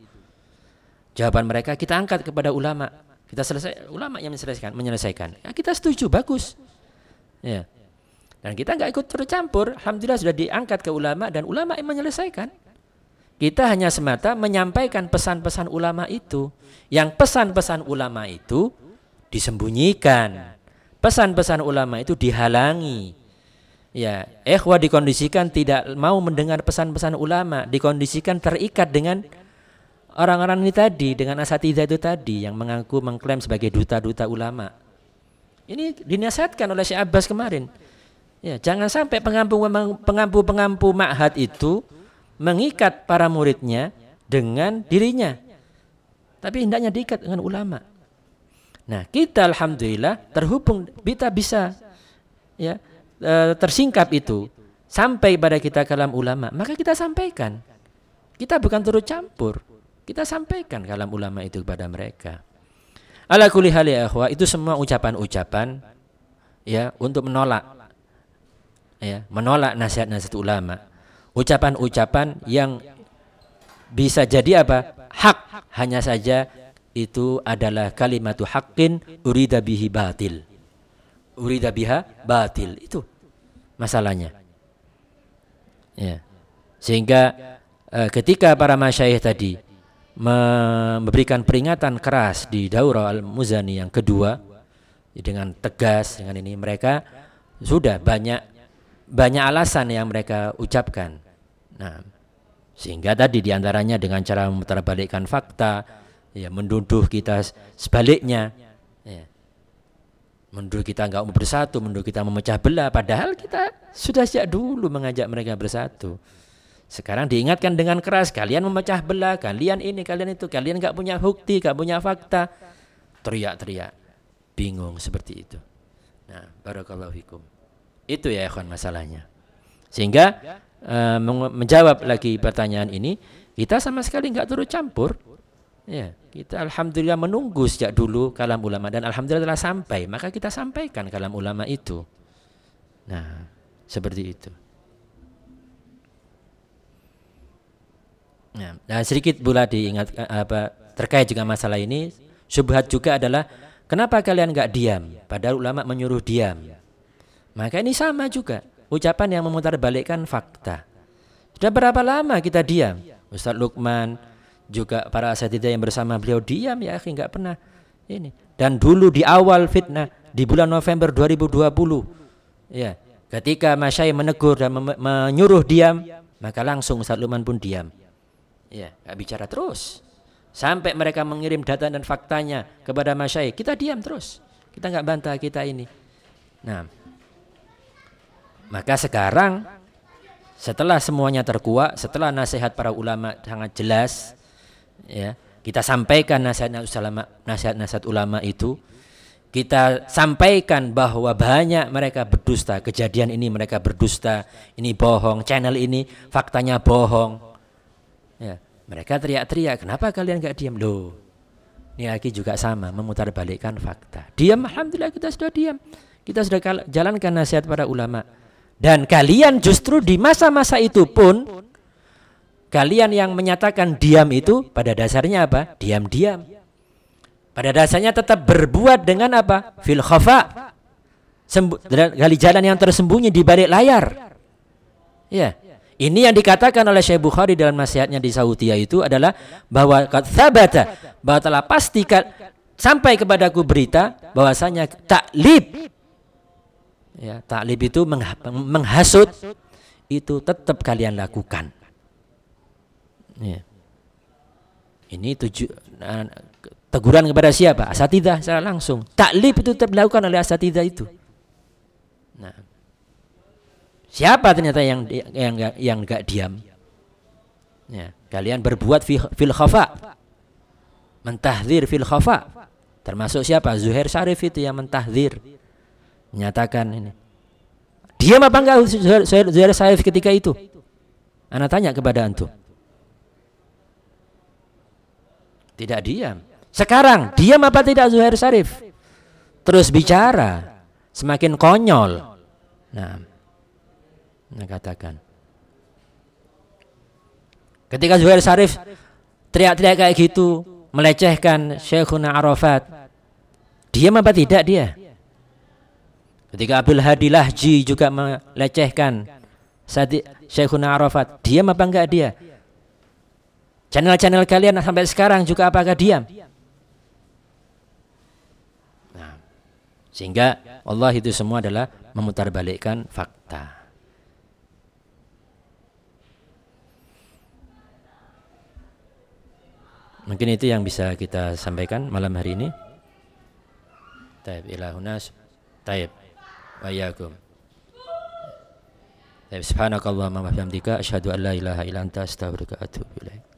Jawaban mereka kita angkat kepada ulama. Kita selesai ulama yang menyelesaikan, menyelesaikan. Ya, kita setuju, bagus. Ya. Dan kita nggak ikut tercampur. Alhamdulillah sudah diangkat ke ulama dan ulama yang menyelesaikan. Kita hanya semata menyampaikan pesan-pesan ulama itu. Yang pesan-pesan ulama itu disembunyikan. Pesan-pesan ulama itu dihalangi. Ya, ikhwah dikondisikan tidak mau mendengar pesan-pesan ulama, dikondisikan terikat dengan orang-orang ini tadi, dengan asatidah itu tadi yang mengaku mengklaim sebagai duta-duta ulama. Ini dinasihatkan oleh Syekh Abbas kemarin. Ya, jangan sampai pengampu pengampu pengampu ma'had itu mengikat para muridnya dengan dirinya. Tapi hendaknya diikat dengan ulama. Nah, kita alhamdulillah terhubung kita bisa ya e, tersingkap itu sampai pada kita kalam ulama, maka kita sampaikan. Kita bukan turut campur. Kita sampaikan kalam ulama itu kepada mereka. Ala kulli hal ya itu semua ucapan-ucapan ya untuk menolak ya, menolak nasihat-nasihat ulama. Ucapan-ucapan yang bisa jadi apa? Hak hanya saja itu adalah kalimatu haqqin urida bihi batil urida biha batil itu masalahnya ya sehingga uh, ketika para masyayikh tadi memberikan peringatan keras di daurah al-muzani yang kedua dengan tegas dengan ini mereka sudah banyak banyak alasan yang mereka ucapkan nah sehingga tadi di antaranya dengan cara memutarbalikkan fakta ya menduduh kita sebaliknya ya Menurut kita nggak mau bersatu, menurut kita memecah belah. Padahal kita sudah sejak dulu mengajak mereka bersatu. Sekarang diingatkan dengan keras, kalian memecah belah, kalian ini, kalian itu, kalian nggak punya bukti, nggak punya fakta. Teriak-teriak, bingung seperti itu. Nah, barakallahu fikum. Itu ya ikhwan masalahnya. Sehingga uh, menjawab lagi pertanyaan ini, kita sama sekali nggak turut campur Ya, kita alhamdulillah menunggu sejak dulu kalam ulama dan alhamdulillah telah sampai, maka kita sampaikan kalam ulama itu. Nah, seperti itu. Nah, nah sedikit pula diingat apa terkait dengan masalah ini, subhat juga adalah kenapa kalian nggak diam? Padahal ulama menyuruh diam. Maka ini sama juga, ucapan yang memutar balikkan fakta. Sudah berapa lama kita diam? Ustaz Lukman, juga para asatidah yang bersama beliau diam ya akhi nggak pernah ini dan dulu di awal fitnah di bulan November 2020 ya ketika Masyai menegur dan menyuruh diam maka langsung Ustaz Luman pun diam ya nggak bicara terus. Sampai mereka mengirim data dan faktanya kepada Masyai kita diam terus. Kita nggak bantah kita ini. Nah maka sekarang setelah semuanya terkuat, setelah nasihat para ulama sangat jelas, ya kita sampaikan nasihat-nasihat nasihat-nasihat ulama itu kita sampaikan bahwa banyak mereka berdusta. Kejadian ini mereka berdusta. Ini bohong. Channel ini faktanya bohong ya mereka teriak-teriak kenapa kalian nggak diam loh ini lagi juga sama memutarbalikkan fakta diam alhamdulillah kita sudah diam kita sudah jalankan nasihat para ulama dan kalian justru di masa-masa itu pun Kalian yang menyatakan diam itu pada dasarnya apa? Diam-diam. Pada dasarnya tetap berbuat dengan apa? Fil khafa. gali jalan yang tersembunyi di balik layar. Ya. Ini yang dikatakan oleh Syekh Bukhari dalam nasihatnya di Saudi itu adalah bahwa sabata bahwa telah pastikan sampai kepadaku berita bahwasanya taklib ya taklib itu menghasut itu tetap kalian lakukan Ya. Ini tuju, uh, teguran kepada siapa? Asatidah secara langsung. Taklif itu tetap dilakukan oleh asatidah itu. Nah, siapa ternyata yang yang yang enggak diam? Ya, kalian berbuat fil khafa. Mentahdir fil khafa. Termasuk siapa? Zuhair Syarif itu yang mentahdir. Menyatakan ini. Diam apa enggak Zuhair Syarif ketika itu? Anak tanya kepada antum. Tidak diam. Sekarang diam apa tidak Zuhair Sarif? Terus bicara, semakin konyol. Nah, nah. Ketika Zuhair Sarif teriak-teriak kayak gitu, melecehkan Syekhuna Arafat. Diam apa tidak dia? Ketika Abdul Hadi Lahji juga melecehkan Syekhuna Arafat, diam apa enggak dia? Channel-channel kalian sampai sekarang juga apakah diam? Nah, sehingga Allah itu semua adalah memutarbalikkan fakta. Mungkin itu yang bisa kita sampaikan malam hari ini. Taib ilahunas. Taib. Wa iyakum. Taib subhanakallahumma wa bihamdika asyhadu an la ilaha illa anta astaghfiruka wa atubu ilaik.